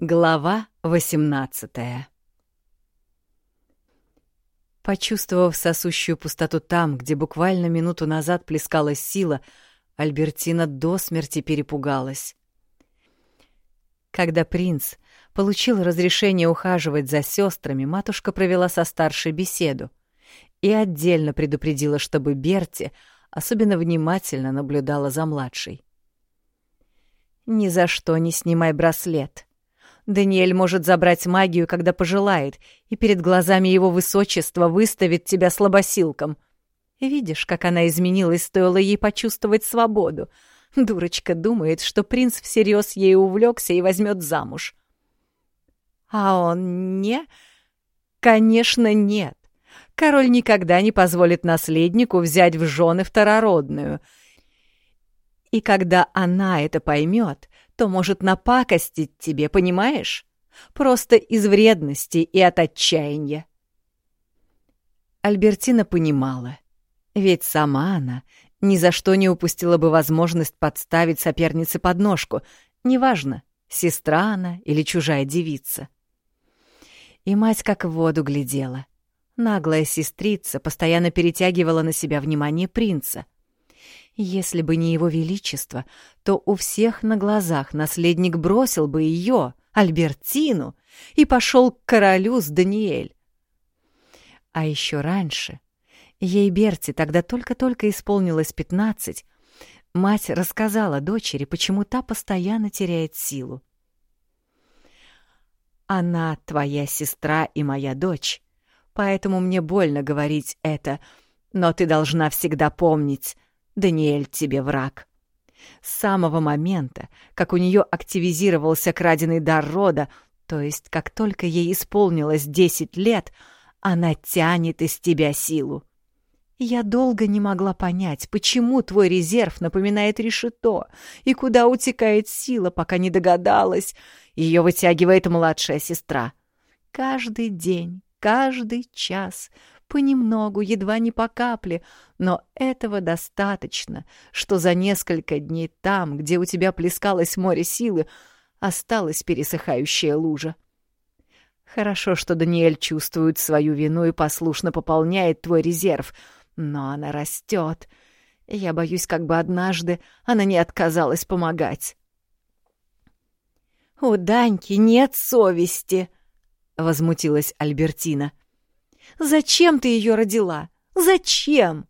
Глава 18 Почувствовав сосущую пустоту там, где буквально минуту назад плескалась сила, Альбертина до смерти перепугалась. Когда принц получил разрешение ухаживать за сестрами, матушка провела со старшей беседу и отдельно предупредила, чтобы Берти особенно внимательно наблюдала за младшей. «Ни за что не снимай браслет», Даниэль может забрать магию, когда пожелает, и перед глазами его высочества выставит тебя слабосилком. Видишь, как она изменилась, стоило ей почувствовать свободу. Дурочка думает, что принц всерьез ей увлекся и возьмет замуж. А он не? Конечно, нет. Король никогда не позволит наследнику взять в жены второродную. И когда она это поймет, то может напакостить тебе, понимаешь? Просто из вредности и от отчаяния. Альбертина понимала, ведь сама она ни за что не упустила бы возможность подставить сопернице подножку, неважно, сестра она или чужая девица. И мать как в воду глядела. Наглая сестрица постоянно перетягивала на себя внимание принца — если бы не его величество, то у всех на глазах наследник бросил бы ее, Альбертину, и пошел к королю с Даниэль. А еще раньше, ей Берти тогда только-только исполнилось пятнадцать, мать рассказала дочери, почему та постоянно теряет силу. «Она твоя сестра и моя дочь, поэтому мне больно говорить это, но ты должна всегда помнить, Даниэль тебе враг. С самого момента, как у нее активизировался краденый дар рода, то есть как только ей исполнилось десять лет, она тянет из тебя силу. Я долго не могла понять, почему твой резерв напоминает решето, и куда утекает сила, пока не догадалась. Ее вытягивает младшая сестра. Каждый день, каждый час понемногу, едва не по капле, но этого достаточно, что за несколько дней там, где у тебя плескалось море силы, осталась пересыхающая лужа. Хорошо, что Даниэль чувствует свою вину и послушно пополняет твой резерв, но она растет. Я боюсь, как бы однажды она не отказалась помогать. «У Даньки нет совести!» — возмутилась Альбертина. — Зачем ты ее родила? Зачем?»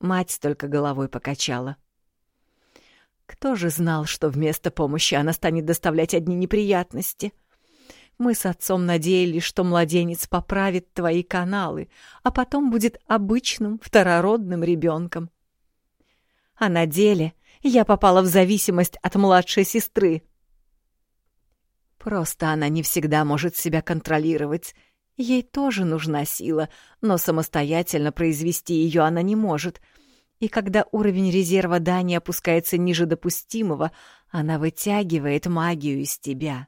Мать только головой покачала. Кто же знал, что вместо помощи она станет доставлять одни неприятности? Мы с отцом надеялись, что младенец поправит твои каналы, а потом будет обычным второродным ребенком. А на деле я попала в зависимость от младшей сестры. Просто она не всегда может себя контролировать Ей тоже нужна сила, но самостоятельно произвести ее она не может. И когда уровень резерва Дани опускается ниже допустимого, она вытягивает магию из тебя.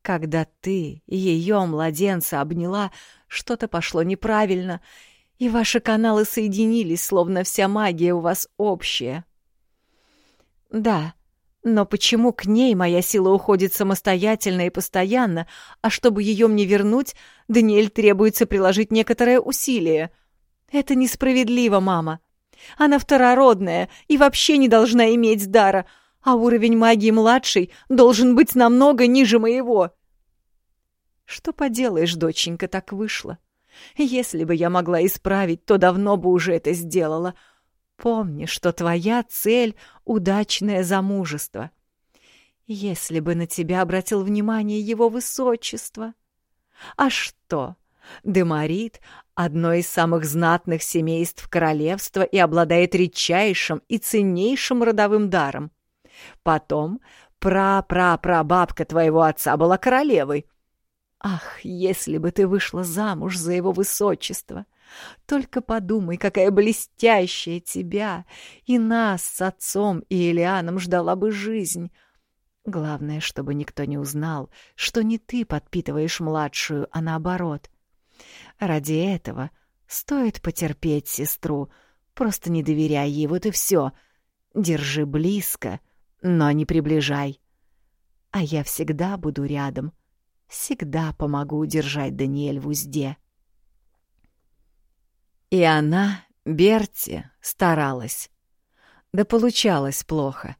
Когда ты ее, младенца, обняла, что-то пошло неправильно, и ваши каналы соединились, словно вся магия у вас общая. Да, но почему к ней моя сила уходит самостоятельно и постоянно, а чтобы ее мне вернуть, Даниэль требуется приложить некоторое усилие? Это несправедливо, мама. Она второродная и вообще не должна иметь дара, а уровень магии младшей должен быть намного ниже моего. Что поделаешь, доченька, так вышло. Если бы я могла исправить, то давно бы уже это сделала — Помни, что твоя цель — удачное замужество. Если бы на тебя обратил внимание его высочество. А что? Демарит — одно из самых знатных семейств королевства и обладает редчайшим и ценнейшим родовым даром. Потом пра-пра-прабабка твоего отца была королевой. Ах, если бы ты вышла замуж за его высочество! Только подумай, какая блестящая тебя и нас с отцом и Элианом ждала бы жизнь. Главное, чтобы никто не узнал, что не ты подпитываешь младшую, а наоборот. Ради этого стоит потерпеть сестру. Просто не доверяй ей, вот и все. Держи близко, но не приближай. а я всегда буду рядом, всегда помогу удержать Даниэль в узде. И она, Берти, старалась. Да получалось плохо,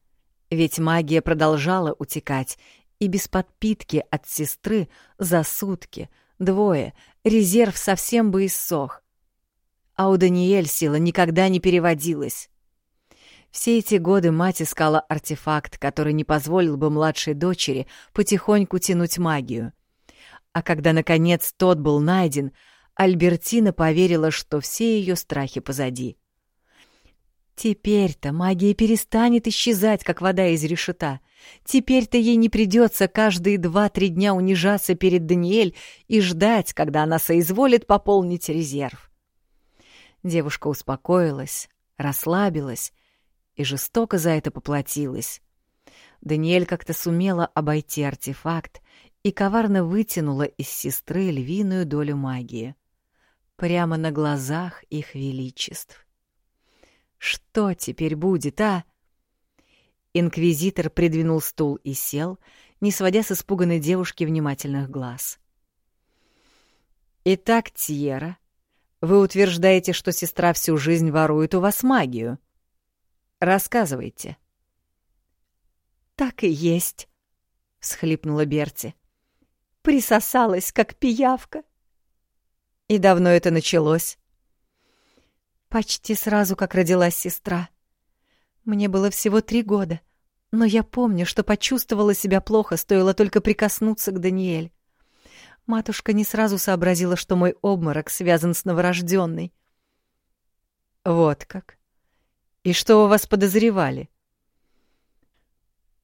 ведь магия продолжала утекать, и без подпитки от сестры за сутки, двое, резерв совсем бы иссох. А у Даниэль сила никогда не переводилась. Все эти годы мать искала артефакт, который не позволил бы младшей дочери потихоньку тянуть магию. А когда, наконец, тот был найден, Альбертина поверила, что все ее страхи позади. Теперь-то магия перестанет исчезать, как вода из решета. Теперь-то ей не придется каждые два-три дня унижаться перед Даниэль и ждать, когда она соизволит пополнить резерв. Девушка успокоилась, расслабилась и жестоко за это поплатилась. Даниэль как-то сумела обойти артефакт и коварно вытянула из сестры львиную долю магии. Прямо на глазах их величеств. Что теперь будет, а? Инквизитор придвинул стул и сел, не сводя с испуганной девушки внимательных глаз. «Итак, Тьера, вы утверждаете, что сестра всю жизнь ворует у вас магию. Рассказывайте». «Так и есть», — всхлипнула Берти. «Присосалась, как пиявка». «И давно это началось?» Почти сразу, как родилась сестра. Мне было всего три года, но я помню, что почувствовала себя плохо, стоило только прикоснуться к Даниэль. Матушка не сразу сообразила, что мой обморок связан с новорожденной. Вот как. И что у вас подозревали?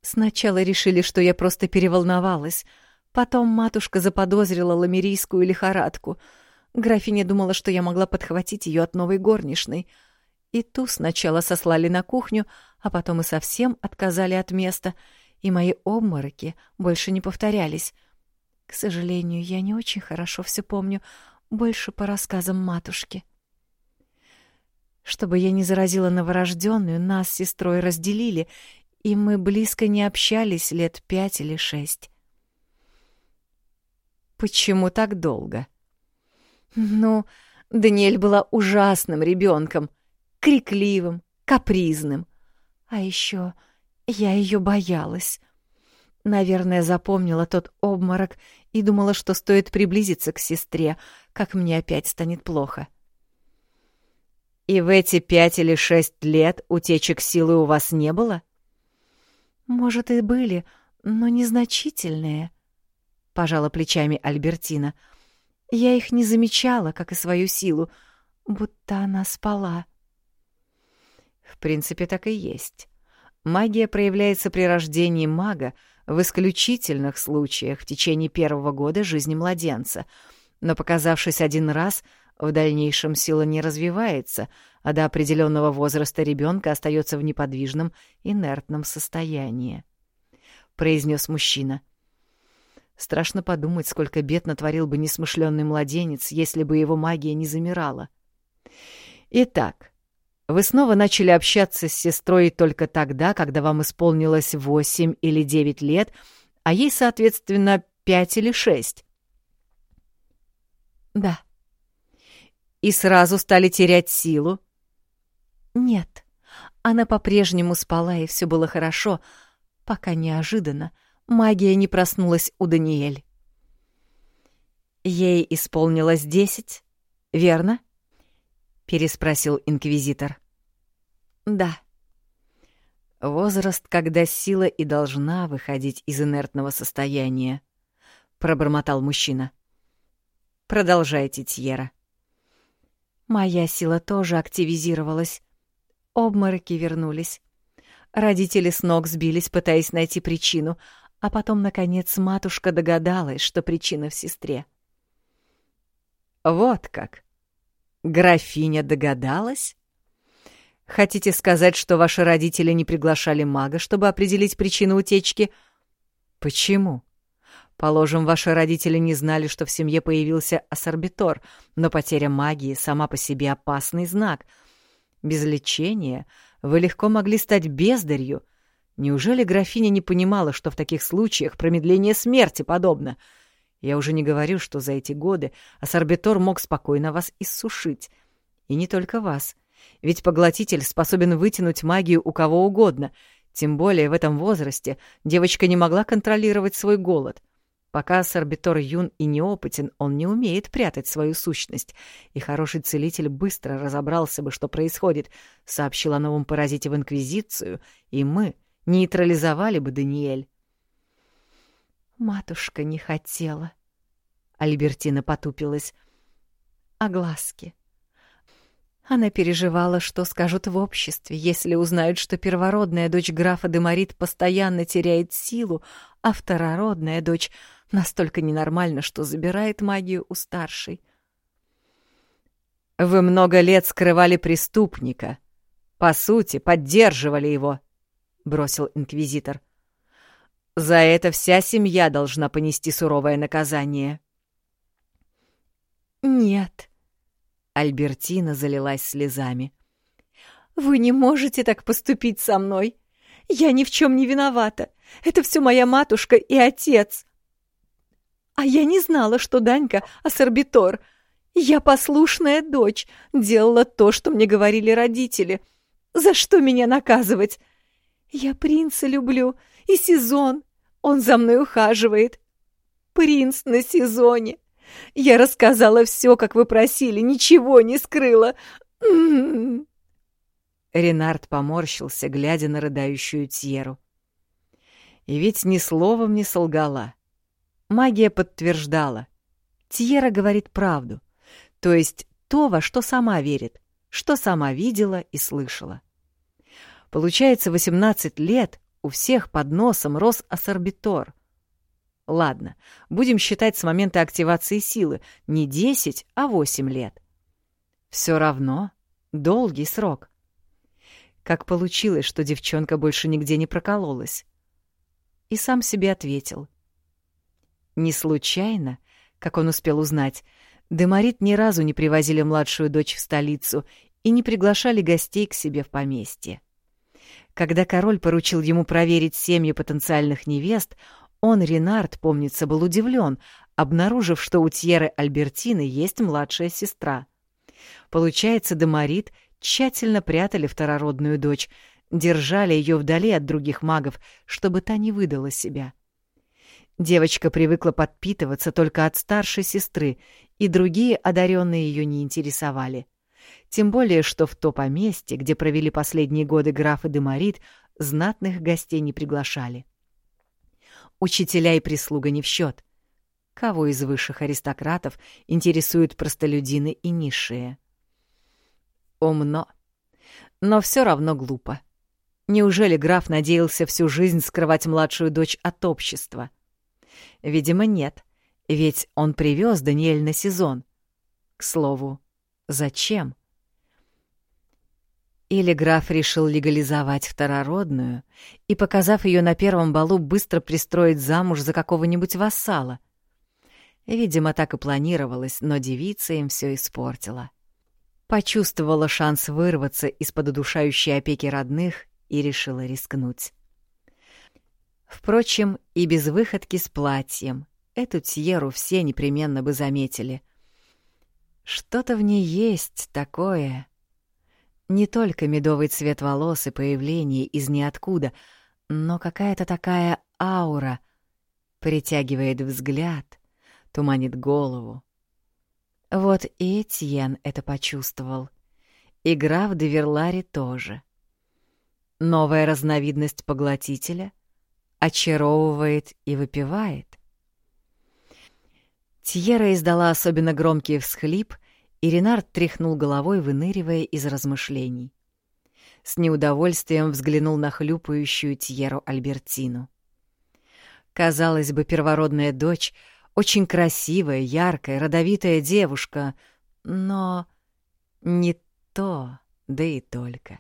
Сначала решили, что я просто переволновалась. Потом матушка заподозрила ламерийскую лихорадку — Графиня думала, что я могла подхватить ее от новой горничной. И ту сначала сослали на кухню, а потом и совсем отказали от места, и мои обмороки больше не повторялись. К сожалению, я не очень хорошо все помню, больше по рассказам матушки. Чтобы я не заразила новорожденную, нас с сестрой разделили, и мы близко не общались лет пять или шесть. «Почему так долго?» Ну, Даниэль была ужасным ребенком, крикливым, капризным. А еще я ее боялась. Наверное, запомнила тот обморок и думала, что стоит приблизиться к сестре, как мне опять станет плохо. И в эти пять или шесть лет утечек силы у вас не было? Может, и были, но незначительные, — пожала плечами Альбертина. — я их не замечала, как и свою силу, будто она спала. В принципе, так и есть. Магия проявляется при рождении мага в исключительных случаях в течение первого года жизни младенца, но, показавшись один раз, в дальнейшем сила не развивается, а до определенного возраста ребенка остается в неподвижном, инертном состоянии. Произнес мужчина. Страшно подумать, сколько бед натворил бы несмышленный младенец, если бы его магия не замирала. Итак, вы снова начали общаться с сестрой только тогда, когда вам исполнилось восемь или девять лет, а ей, соответственно, пять или шесть. Да. И сразу стали терять силу? Нет. Она по-прежнему спала, и все было хорошо, пока неожиданно — Магия не проснулась у Даниэль. «Ей исполнилось десять, верно?» — переспросил инквизитор. «Да». «Возраст, когда сила и должна выходить из инертного состояния», — пробормотал мужчина. «Продолжайте, Тьера». Моя сила тоже активизировалась. Обмороки вернулись. Родители с ног сбились, пытаясь найти причину, а потом, наконец, матушка догадалась, что причина в сестре. «Вот как! Графиня догадалась? Хотите сказать, что ваши родители не приглашали мага, чтобы определить причину утечки? Почему?» Положим, ваши родители не знали, что в семье появился ассорбитор, но потеря магии сама по себе опасный знак. Без лечения вы легко могли стать бездарью — Неужели графиня не понимала, что в таких случаях промедление смерти подобно? Я уже не говорю, что за эти годы Ассорбитор мог спокойно вас иссушить. И не только вас. Ведь поглотитель способен вытянуть магию у кого угодно. Тем более в этом возрасте девочка не могла контролировать свой голод. Пока Ассорбитор юн и неопытен, он не умеет прятать свою сущность, и хороший целитель быстро разобрался бы, что происходит, сообщил о новом паразите в Инквизицию, и мы нейтрализовали бы Даниэль. Матушка не хотела. Альбертина потупилась. А глазки? Она переживала, что скажут в обществе, если узнают, что первородная дочь графа Демарит постоянно теряет силу, а второродная дочь настолько ненормальна, что забирает магию у старшей. «Вы много лет скрывали преступника. По сути, поддерживали его», — бросил инквизитор. «За это вся семья должна понести суровое наказание». «Нет», — Альбертина залилась слезами. «Вы не можете так поступить со мной. Я ни в чем не виновата. Это все моя матушка и отец. А я не знала, что Данька — ассорбитор. Я послушная дочь, делала то, что мне говорили родители. За что меня наказывать? Я принца люблю, и сезон. Он за мной ухаживает. Принц на сезоне. Я рассказала все, как вы просили, ничего не скрыла. М-м-м. Ренард поморщился, глядя на рыдающую Тьеру. И ведь ни словом не солгала. Магия подтверждала. Тьера говорит правду, то есть то, во что сама верит, что сама видела и слышала. Получается, 18 лет у всех под носом рос ассорбитор. Ладно, будем считать с момента активации силы не 10, а 8 лет. Все равно долгий срок. Как получилось, что девчонка больше нигде не прокололась? И сам себе ответил. Не случайно, как он успел узнать, Демарит ни разу не привозили младшую дочь в столицу и не приглашали гостей к себе в поместье. Когда король поручил ему проверить семьи потенциальных невест, он, Ренард, помнится, был удивлен, обнаружив, что у Тьеры Альбертины есть младшая сестра. Получается, Демарит тщательно прятали второродную дочь, держали ее вдали от других магов, чтобы та не выдала себя. Девочка привыкла подпитываться только от старшей сестры, и другие одаренные ее не интересовали. Тем более, что в то поместье, где провели последние годы граф и Демарит, знатных гостей не приглашали. Учителя и прислуга не в счет. Кого из высших аристократов интересуют простолюдины и низшие? Умно. Но все равно глупо. Неужели граф надеялся всю жизнь скрывать младшую дочь от общества? Видимо, нет, ведь он привез Даниэль на сезон. К слову, зачем? Или граф решил легализовать второродную и, показав ее на первом балу, быстро пристроить замуж за какого-нибудь вассала. Видимо, так и планировалось, но девица им все испортила. Почувствовала шанс вырваться из-под удушающей опеки родных и решила рискнуть. Впрочем, и без выходки с платьем эту Тьеру все непременно бы заметили. Что-то в ней есть такое. Не только медовый цвет волос и появление из ниоткуда, но какая-то такая аура притягивает взгляд, туманит голову. Вот и Этьен это почувствовал. И граф де Верлари тоже. Новая разновидность поглотителя очаровывает и выпивает. Тьера издала особенно громкий всхлип, и Ренард тряхнул головой, выныривая из размышлений. С неудовольствием взглянул на хлюпающую Тьеру Альбертину. Казалось бы, первородная дочь — очень красивая, яркая, родовитая девушка, но не то, да и только.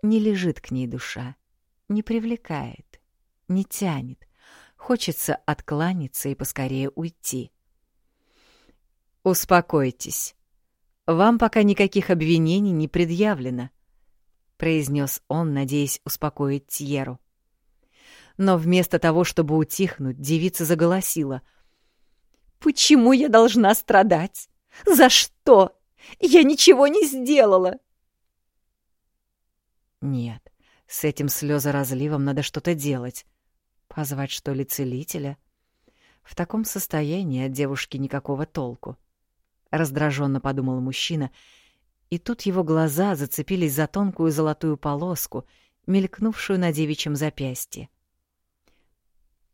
Не лежит к ней душа, не привлекает не тянет. Хочется откланяться и поскорее уйти. «Успокойтесь. Вам пока никаких обвинений не предъявлено», — произнес он, надеясь успокоить Тьеру. но вместо того, чтобы утихнуть, девица заголосила. «Почему я должна страдать? За что? Я ничего не сделала!» Нет, с этим слезоразливом надо что-то делать. Позвать, что ли, целителя? В таком состоянии от девушки никакого толку. Раздраженно подумал мужчина, и тут его глаза зацепились за тонкую золотую полоску, мелькнувшую на девичьем запястье.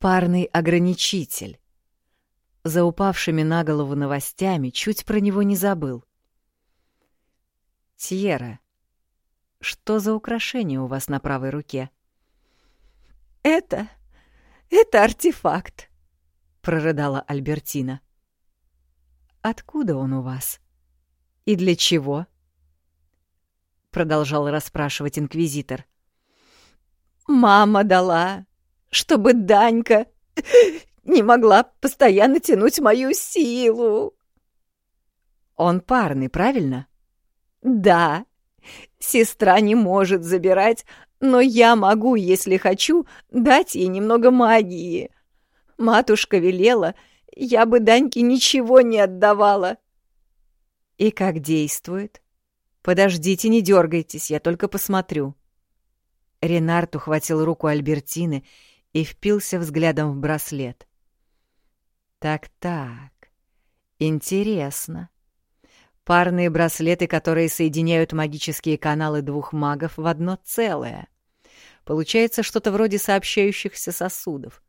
Парный ограничитель. За упавшими на голову новостями чуть про него не забыл. Тьера, что за украшение у вас на правой руке? Это... это артефакт, прорыдала Альбертина. Откуда он у вас? И для чего? продолжал расспрашивать инквизитор. Мама дала, чтобы Данька не могла постоянно тянуть мою силу. Он парный, правильно? Да. Сестра не может забирать, но я могу, если хочу, дать ей немного магии. Матушка велела, я бы Даньке ничего не отдавала. И как действует? Подождите, не дергайтесь, я только посмотрю. Ренард ухватил руку Альбертины и впился взглядом в браслет. Так-так, интересно. Парные браслеты, которые соединяют магические каналы двух магов в одно целое. Получается что-то вроде сообщающихся сосудов.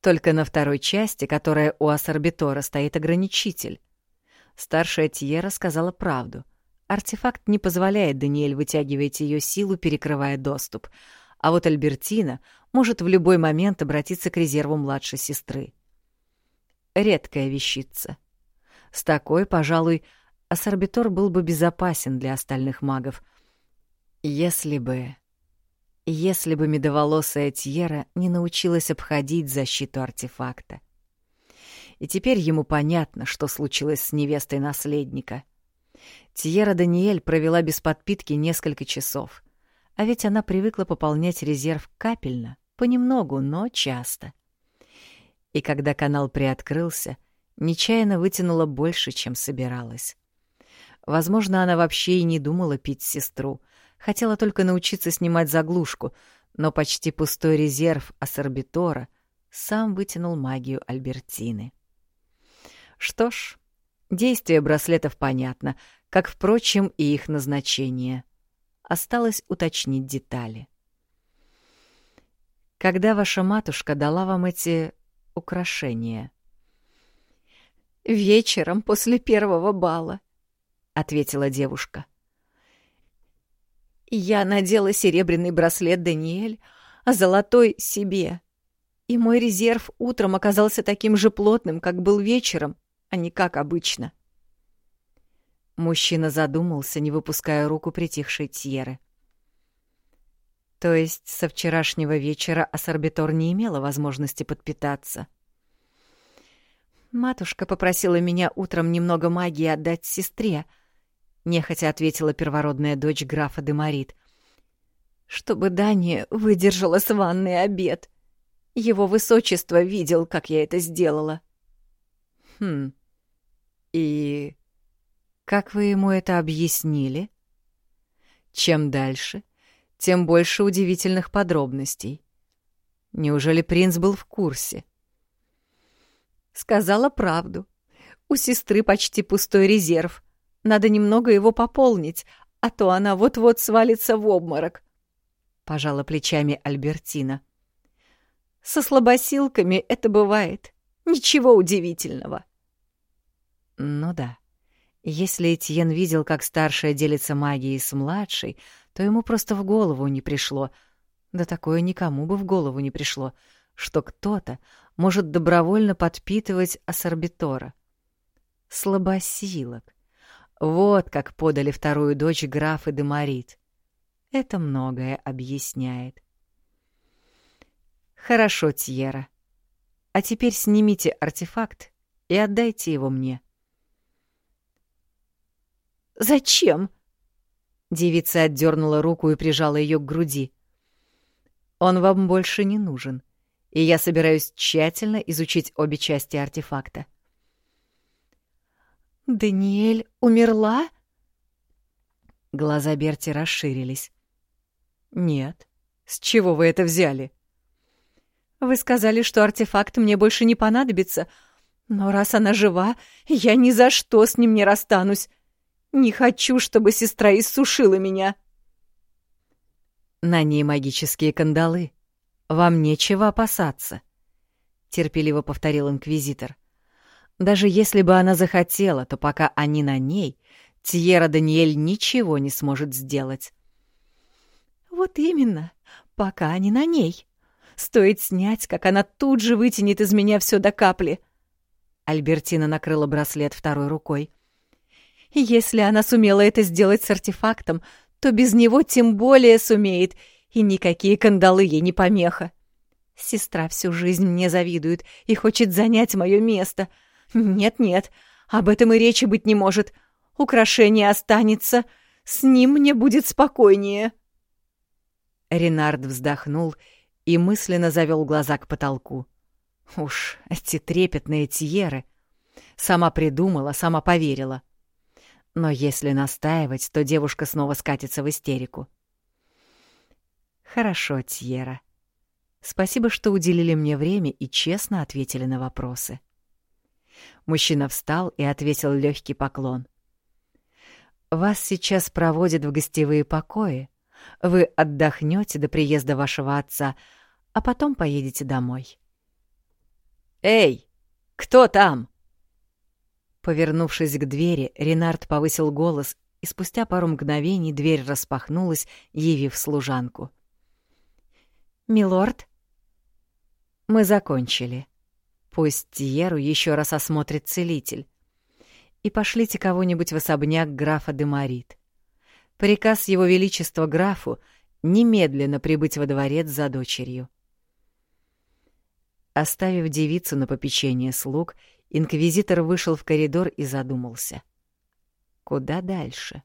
Только на второй части, которая у Ассорбитора, стоит ограничитель. Старшая Тьера сказала правду. Артефакт не позволяет Даниэль вытягивать ее силу, перекрывая доступ, а вот Альбертина может в любой момент обратиться к резерву младшей сестры. Редкая вещица. С такой, пожалуй, Ассорбитор был бы безопасен для остальных магов. Если бы... Если бы медоволосая Тьера не научилась обходить защиту артефакта. И теперь ему понятно, что случилось с невестой наследника. Тьера Даниэль провела без подпитки несколько часов, а ведь она привыкла пополнять резерв капельно, понемногу, но часто. И когда канал приоткрылся, нечаянно вытянула больше, чем собиралась. Возможно, она вообще и не думала пить сестру, хотела только научиться снимать заглушку, но почти пустой резерв ассорбитора сам вытянул магию Альбертины. Что ж, действие браслетов понятно, как, впрочем, и их назначение. Осталось уточнить детали. Когда ваша матушка дала вам эти украшения? Вечером после первого бала ответила девушка. Я надела серебряный браслет Даниэль, а золотой — себе. И мой резерв утром оказался таким же плотным, как был вечером, а не как обычно. Мужчина задумался, не выпуская руку притихшей Тьеры. То есть со вчерашнего вечера Ассорбитор не имела возможности подпитаться. Матушка попросила меня утром немного магии отдать сестре — нехотя ответила первородная дочь графа Демарит. Чтобы Дани выдержала с ванной обед. Его высочество видел, как я это сделала. Хм. И как вы ему это объяснили? Чем дальше, тем больше удивительных подробностей. Неужели принц был в курсе? Сказала правду. У сестры почти пустой резерв — надо немного его пополнить, а то она вот-вот свалится в обморок. Пожала плечами Альбертина. Со слабосилками это бывает. Ничего удивительного. Ну да. Если Этьен видел, как старшая делится магией с младшей, то ему просто в голову не пришло. Да такое никому бы в голову не пришло, что кто-то может добровольно подпитывать ассорбитора. Слабосилок. Вот как подали вторую дочь графа Демарит. Это многое объясняет. Хорошо, Тьера. А теперь снимите артефакт и отдайте его мне. Зачем? Девица отдернула руку и прижала ее к груди. Он вам больше не нужен, и я собираюсь тщательно изучить обе части артефакта. «Даниэль умерла?» Глаза Берти расширились. «Нет. С чего вы это взяли?» «Вы сказали, что артефакт мне больше не понадобится, но раз она жива, я ни за что с ним не расстанусь. Не хочу, чтобы сестра иссушила меня». На ней магические кандалы. Вам нечего опасаться, терпеливо повторил инквизитор. Даже если бы она захотела, то пока они на ней, Тьера Даниэль ничего не сможет сделать. Вот именно, пока они на ней. Стоит снять, как она тут же вытянет из меня все до капли. Альбертина накрыла браслет второй рукой. Если она сумела это сделать с артефактом, то без него тем более сумеет, и никакие кандалы ей не помеха. Сестра всю жизнь мне завидует и хочет занять мое место. Нет-нет, об этом и речи быть не может. Украшение останется, с ним мне будет спокойнее. Ренард вздохнул и мысленно завел глаза к потолку. Уж эти трепетные тьеры. Сама придумала, сама поверила. Но если настаивать, то девушка снова скатится в истерику. Хорошо, Тьера. Спасибо, что уделили мне время и честно ответили на вопросы. Мужчина встал и ответил легкий поклон. Вас сейчас проводят в гостевые покои. Вы отдохнете до приезда вашего отца, а потом поедете домой. Эй, кто там? Повернувшись к двери, Ренард повысил голос, и спустя пару мгновений дверь распахнулась, явив служанку. «Милорд?» «Мы закончили. Пусть Тьеру еще раз осмотрит целитель. И пошлите кого-нибудь в особняк графа де Марит. Приказ его величества графу немедленно прибыть во дворец за дочерью». Оставив девицу на попечение слуг, инквизитор вышел в коридор и задумался. Куда дальше?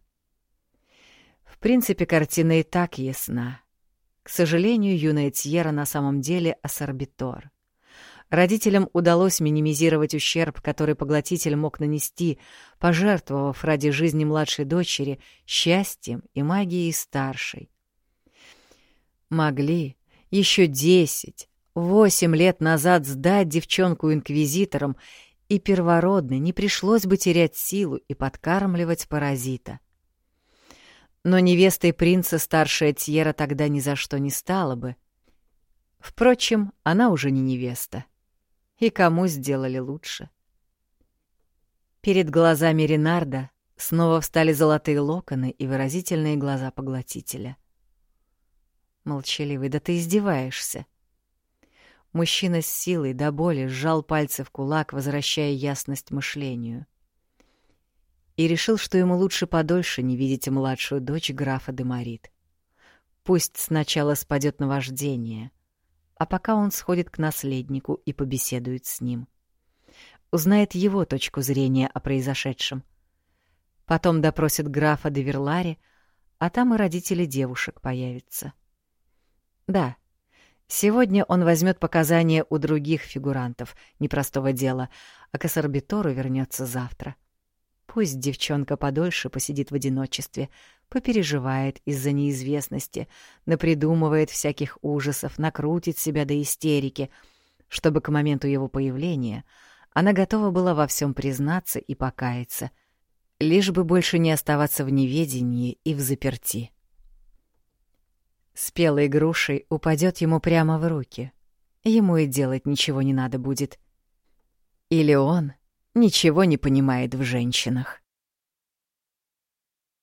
В принципе, картина и так ясна. К сожалению, юная Тьера на самом деле ассорбитор. Родителям удалось минимизировать ущерб, который поглотитель мог нанести, пожертвовав ради жизни младшей дочери счастьем и магией старшей. Могли еще десять, восемь лет назад сдать девчонку инквизиторам и первородной не пришлось бы терять силу и подкармливать паразита. Но невестой принца старшая Тьера тогда ни за что не стала бы. Впрочем, она уже не невеста. И кому сделали лучше? Перед глазами Ренарда снова встали золотые локоны и выразительные глаза поглотителя. Молчаливый, да ты издеваешься. Мужчина с силой до боли сжал пальцы в кулак, возвращая ясность мышлению. И решил, что ему лучше подольше не видеть младшую дочь графа Демарит. Пусть сначала спадет наваждение, а пока он сходит к наследнику и побеседует с ним. Узнает его точку зрения о произошедшем. Потом допросит графа де Верлари, а там и родители девушек появятся. Да, Сегодня он возьмет показания у других фигурантов, непростого дела, а к Ассорбитору вернется завтра. Пусть девчонка подольше посидит в одиночестве, попереживает из-за неизвестности, напридумывает всяких ужасов, накрутит себя до истерики, чтобы к моменту его появления она готова была во всем признаться и покаяться, лишь бы больше не оставаться в неведении и в заперти спелой грушей упадет ему прямо в руки. Ему и делать ничего не надо будет. Или он ничего не понимает в женщинах.